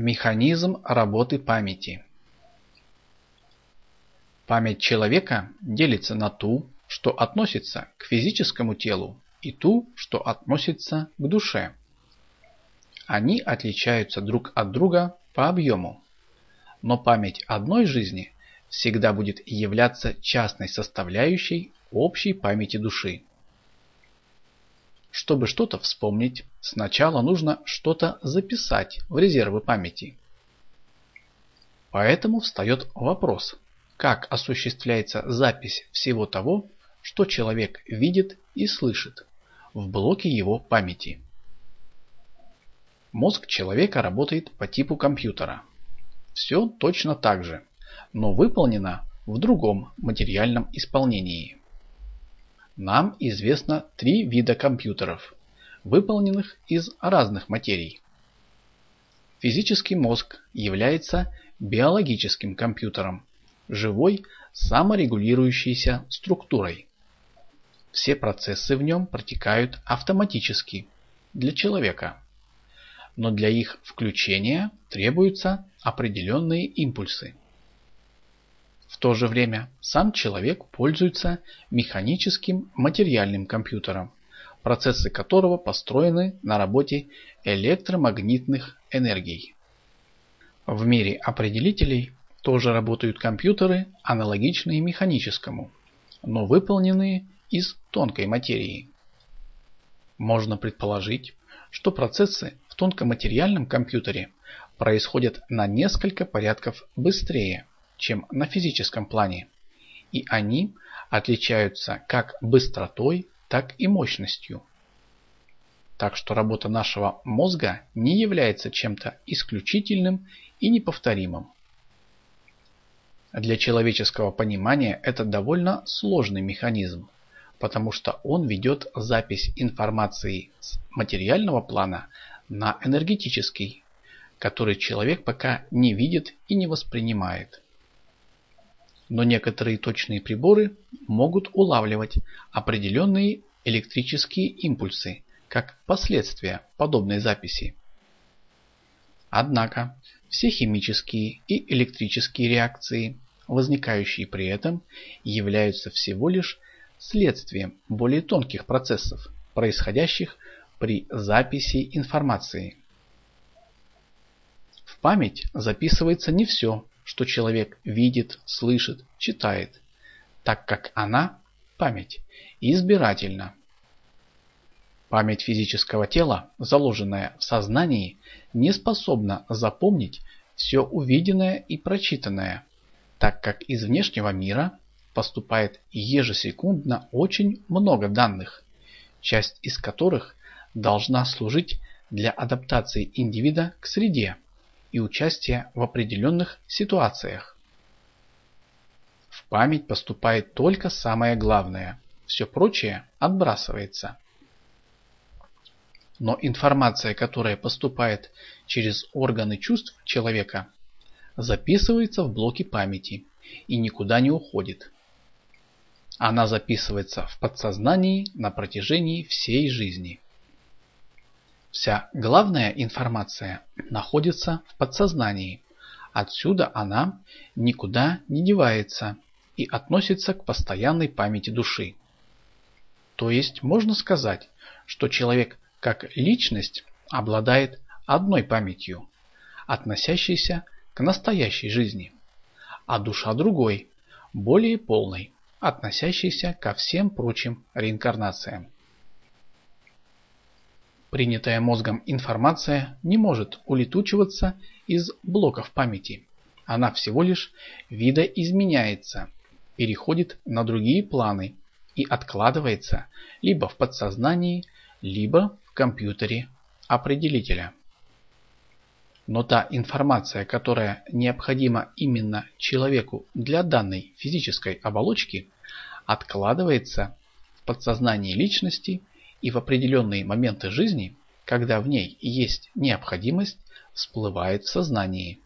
Механизм работы памяти Память человека делится на ту, что относится к физическому телу, и ту, что относится к душе. Они отличаются друг от друга по объему, но память одной жизни всегда будет являться частной составляющей общей памяти души. Чтобы что-то вспомнить, сначала нужно что-то записать в резервы памяти. Поэтому встает вопрос, как осуществляется запись всего того, что человек видит и слышит в блоке его памяти. Мозг человека работает по типу компьютера. Все точно так же, но выполнено в другом материальном исполнении. Нам известно три вида компьютеров, выполненных из разных материй. Физический мозг является биологическим компьютером, живой саморегулирующейся структурой. Все процессы в нем протекают автоматически для человека. Но для их включения требуются определенные импульсы. В то же время сам человек пользуется механическим материальным компьютером, процессы которого построены на работе электромагнитных энергий. В мире определителей тоже работают компьютеры, аналогичные механическому, но выполненные из тонкой материи. Можно предположить, что процессы в тонкоматериальном компьютере происходят на несколько порядков быстрее, чем на физическом плане, и они отличаются как быстротой, так и мощностью. Так что работа нашего мозга не является чем-то исключительным и неповторимым. Для человеческого понимания это довольно сложный механизм, потому что он ведет запись информации с материального плана на энергетический, который человек пока не видит и не воспринимает. Но некоторые точные приборы могут улавливать определенные электрические импульсы, как последствия подобной записи. Однако все химические и электрические реакции, возникающие при этом, являются всего лишь следствием более тонких процессов, происходящих при записи информации. В память записывается не все, что человек видит, слышит, читает, так как она, память, избирательна. Память физического тела, заложенная в сознании, не способна запомнить все увиденное и прочитанное, так как из внешнего мира поступает ежесекундно очень много данных, часть из которых должна служить для адаптации индивида к среде и участия в определенных ситуациях. Память поступает только самое главное, все прочее отбрасывается. Но информация, которая поступает через органы чувств человека, записывается в блоки памяти и никуда не уходит. Она записывается в подсознании на протяжении всей жизни. Вся главная информация находится в подсознании. Отсюда она никуда не девается и относится к постоянной памяти души. То есть можно сказать, что человек как личность обладает одной памятью, относящейся к настоящей жизни, а душа другой, более полной, относящейся ко всем прочим реинкарнациям. Принятая мозгом информация не может улетучиваться из блоков памяти. Она всего лишь видоизменяется, переходит на другие планы и откладывается либо в подсознании, либо в компьютере определителя. Но та информация, которая необходима именно человеку для данной физической оболочки, откладывается в подсознании личности и в определенные моменты жизни, когда в ней есть необходимость, всплывает в сознании.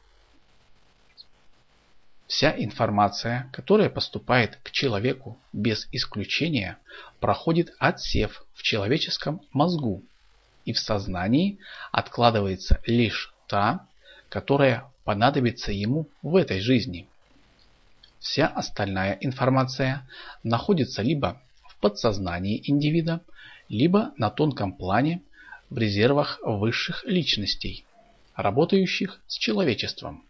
Вся информация, которая поступает к человеку без исключения, проходит отсев в человеческом мозгу и в сознании откладывается лишь та, которая понадобится ему в этой жизни. Вся остальная информация находится либо в подсознании индивида, либо на тонком плане в резервах высших личностей, работающих с человечеством.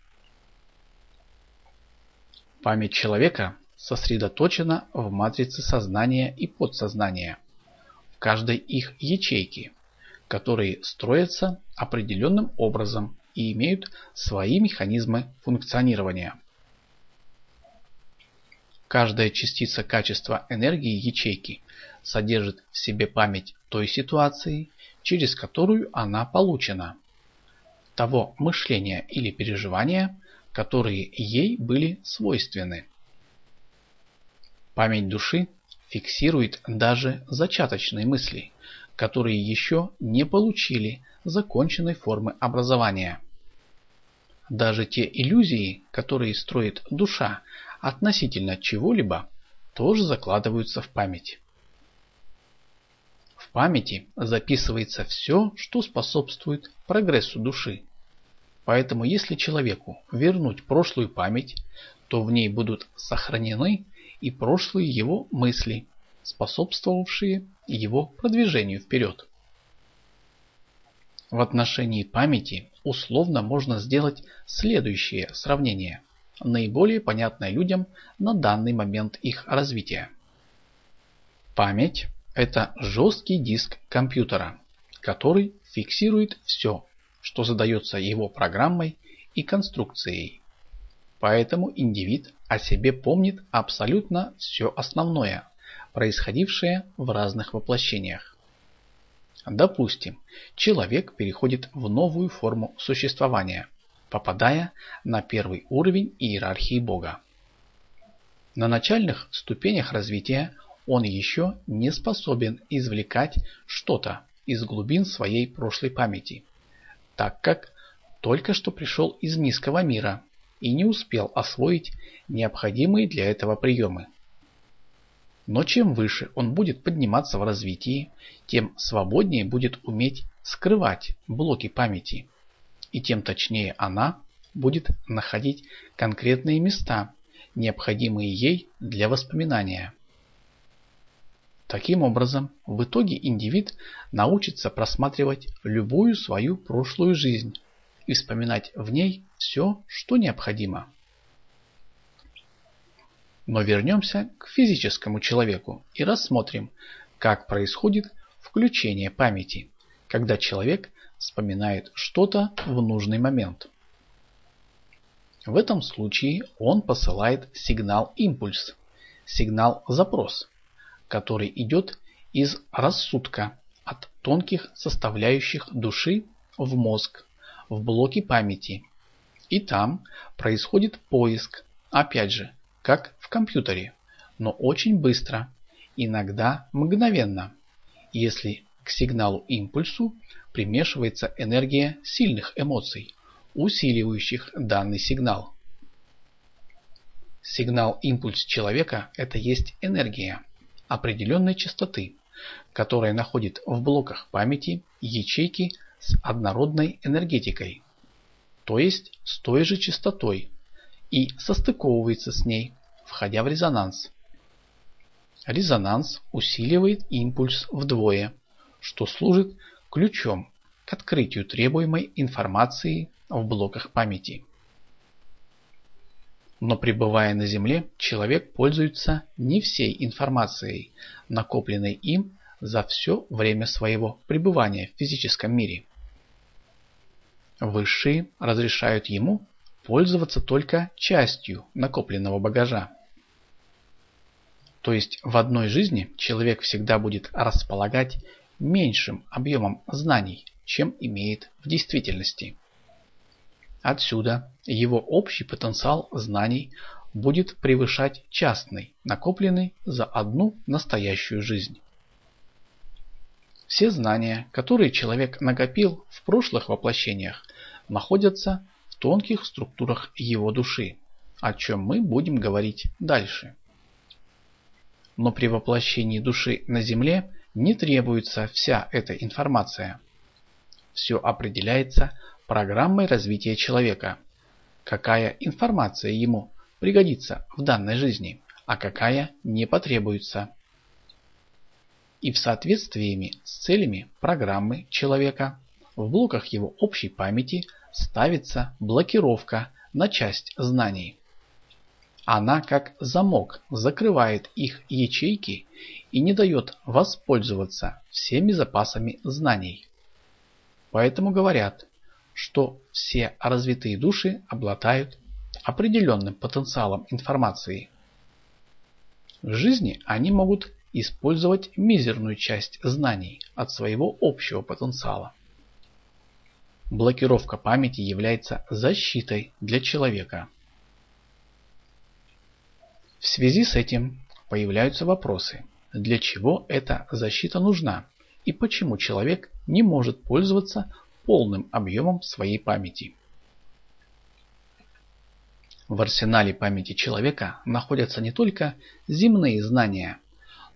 Память человека сосредоточена в матрице сознания и подсознания, в каждой их ячейке, которые строятся определенным образом и имеют свои механизмы функционирования. Каждая частица качества энергии ячейки содержит в себе память той ситуации, через которую она получена, того мышления или переживания, которые ей были свойственны. Память души фиксирует даже зачаточные мысли, которые еще не получили законченной формы образования. Даже те иллюзии, которые строит душа относительно чего-либо, тоже закладываются в память. В памяти записывается все, что способствует прогрессу души. Поэтому если человеку вернуть прошлую память, то в ней будут сохранены и прошлые его мысли, способствовавшие его продвижению вперед. В отношении памяти условно можно сделать следующее сравнение, наиболее понятное людям на данный момент их развития. Память – это жесткий диск компьютера, который фиксирует все, что задается его программой и конструкцией. Поэтому индивид о себе помнит абсолютно все основное, происходившее в разных воплощениях. Допустим, человек переходит в новую форму существования, попадая на первый уровень иерархии Бога. На начальных ступенях развития он еще не способен извлекать что-то из глубин своей прошлой памяти, так как только что пришел из низкого мира и не успел освоить необходимые для этого приемы. Но чем выше он будет подниматься в развитии, тем свободнее будет уметь скрывать блоки памяти, и тем точнее она будет находить конкретные места, необходимые ей для воспоминания. Таким образом, в итоге индивид научится просматривать любую свою прошлую жизнь и вспоминать в ней все, что необходимо. Но вернемся к физическому человеку и рассмотрим, как происходит включение памяти, когда человек вспоминает что-то в нужный момент. В этом случае он посылает сигнал-импульс, сигнал-запрос, который идет из рассудка от тонких составляющих души в мозг, в блоки памяти. И там происходит поиск, опять же, как в компьютере, но очень быстро, иногда мгновенно, если к сигналу-импульсу примешивается энергия сильных эмоций, усиливающих данный сигнал. Сигнал-импульс человека – это есть энергия определенной частоты, которая находит в блоках памяти ячейки с однородной энергетикой, то есть с той же частотой, и состыковывается с ней, входя в резонанс. Резонанс усиливает импульс вдвое, что служит ключом к открытию требуемой информации в блоках памяти. Но пребывая на Земле, человек пользуется не всей информацией, накопленной им за все время своего пребывания в физическом мире. Высшие разрешают ему пользоваться только частью накопленного багажа. То есть в одной жизни человек всегда будет располагать меньшим объемом знаний, чем имеет в действительности. Отсюда его общий потенциал знаний будет превышать частный, накопленный за одну настоящую жизнь. Все знания, которые человек накопил в прошлых воплощениях, находятся тонких структурах его души, о чем мы будем говорить дальше. Но при воплощении души на Земле не требуется вся эта информация. Все определяется программой развития человека. Какая информация ему пригодится в данной жизни, а какая не потребуется. И в соответствии с целями программы человека в блоках его общей памяти ставится блокировка на часть знаний. Она как замок закрывает их ячейки и не дает воспользоваться всеми запасами знаний. Поэтому говорят, что все развитые души обладают определенным потенциалом информации. В жизни они могут использовать мизерную часть знаний от своего общего потенциала. Блокировка памяти является защитой для человека. В связи с этим появляются вопросы, для чего эта защита нужна и почему человек не может пользоваться полным объемом своей памяти. В арсенале памяти человека находятся не только земные знания,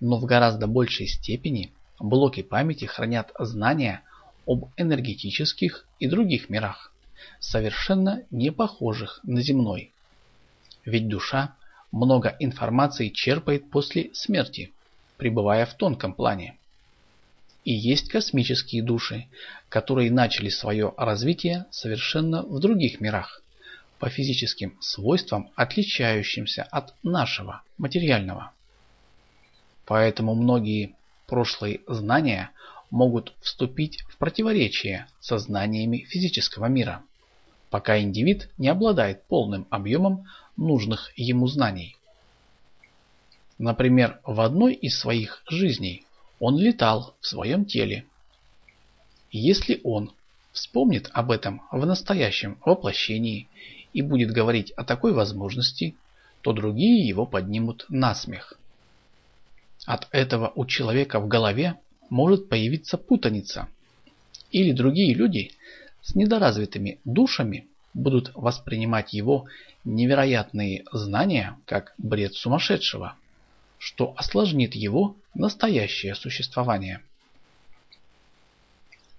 но в гораздо большей степени блоки памяти хранят знания об энергетических и других мирах, совершенно не похожих на земной. Ведь душа много информации черпает после смерти, пребывая в тонком плане. И есть космические души, которые начали свое развитие совершенно в других мирах, по физическим свойствам отличающимся от нашего, материального. Поэтому многие прошлые знания могут вступить в противоречие со знаниями физического мира, пока индивид не обладает полным объемом нужных ему знаний. Например, в одной из своих жизней он летал в своем теле. Если он вспомнит об этом в настоящем воплощении и будет говорить о такой возможности, то другие его поднимут на смех. От этого у человека в голове может появиться путаница. Или другие люди с недоразвитыми душами будут воспринимать его невероятные знания как бред сумасшедшего, что осложнит его настоящее существование.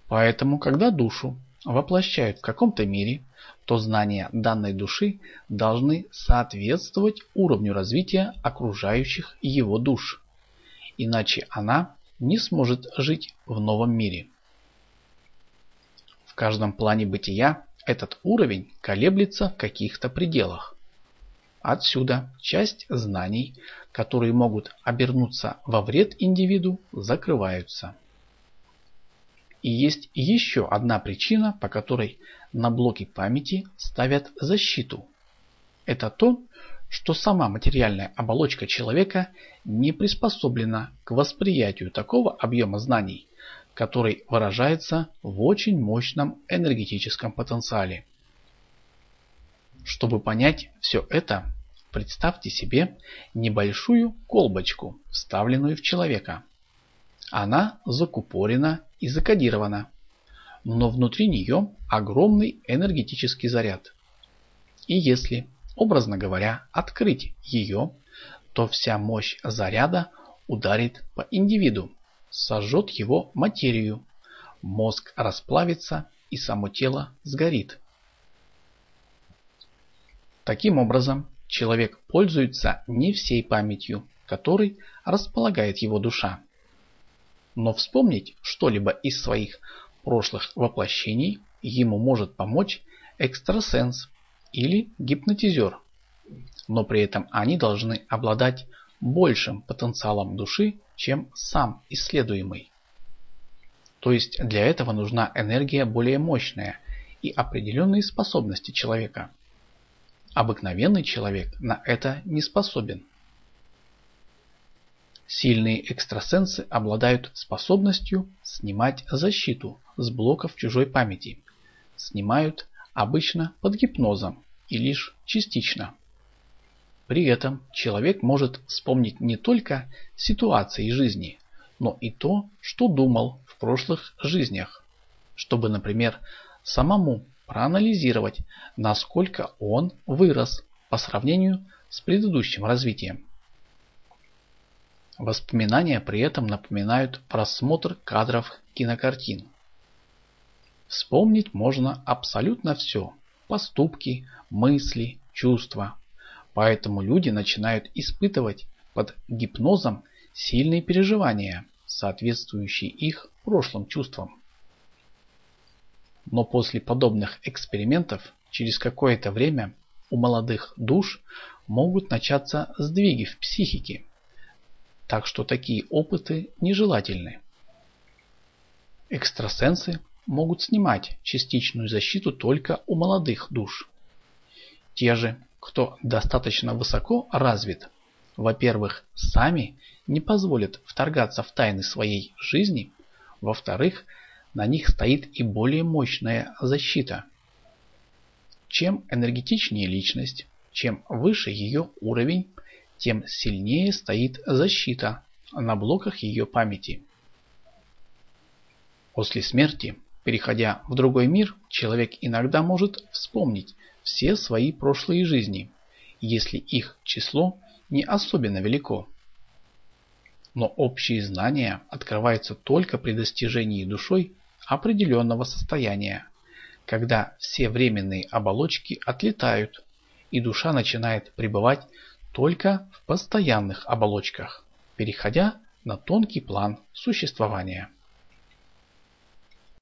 Поэтому, когда душу воплощают в каком-то мире, то знания данной души должны соответствовать уровню развития окружающих его душ. Иначе она не сможет жить в новом мире. В каждом плане бытия этот уровень колеблется в каких-то пределах. Отсюда часть знаний, которые могут обернуться во вред индивиду, закрываются. И есть еще одна причина, по которой на блоки памяти ставят защиту. Это то, что сама материальная оболочка человека не приспособлена к восприятию такого объема знаний, который выражается в очень мощном энергетическом потенциале. Чтобы понять все это, представьте себе небольшую колбочку, вставленную в человека. Она закупорена и закодирована, но внутри нее огромный энергетический заряд. И если образно говоря, открыть ее, то вся мощь заряда ударит по индивиду, сожжет его материю, мозг расплавится и само тело сгорит. Таким образом, человек пользуется не всей памятью, которой располагает его душа. Но вспомнить что-либо из своих прошлых воплощений ему может помочь экстрасенс или гипнотизер. Но при этом они должны обладать большим потенциалом души, чем сам исследуемый. То есть для этого нужна энергия более мощная и определенные способности человека. Обыкновенный человек на это не способен. Сильные экстрасенсы обладают способностью снимать защиту с блоков чужой памяти. Снимают обычно под гипнозом и лишь частично. При этом человек может вспомнить не только ситуации жизни, но и то, что думал в прошлых жизнях, чтобы, например, самому проанализировать, насколько он вырос по сравнению с предыдущим развитием. Воспоминания при этом напоминают просмотр кадров кинокартин. Вспомнить можно абсолютно все. Поступки, мысли, чувства. Поэтому люди начинают испытывать под гипнозом сильные переживания, соответствующие их прошлым чувствам. Но после подобных экспериментов через какое-то время у молодых душ могут начаться сдвиги в психике, так что такие опыты нежелательны. Экстрасенсы могут снимать частичную защиту только у молодых душ. Те же, кто достаточно высоко развит, во-первых, сами не позволят вторгаться в тайны своей жизни, во-вторых, на них стоит и более мощная защита. Чем энергетичнее личность, чем выше ее уровень, тем сильнее стоит защита на блоках ее памяти. После смерти, переходя в другой мир, человек иногда может вспомнить все свои прошлые жизни, если их число не особенно велико. Но общие знания открываются только при достижении душой определенного состояния, когда все временные оболочки отлетают, и душа начинает пребывать только в постоянных оболочках, переходя на тонкий план существования.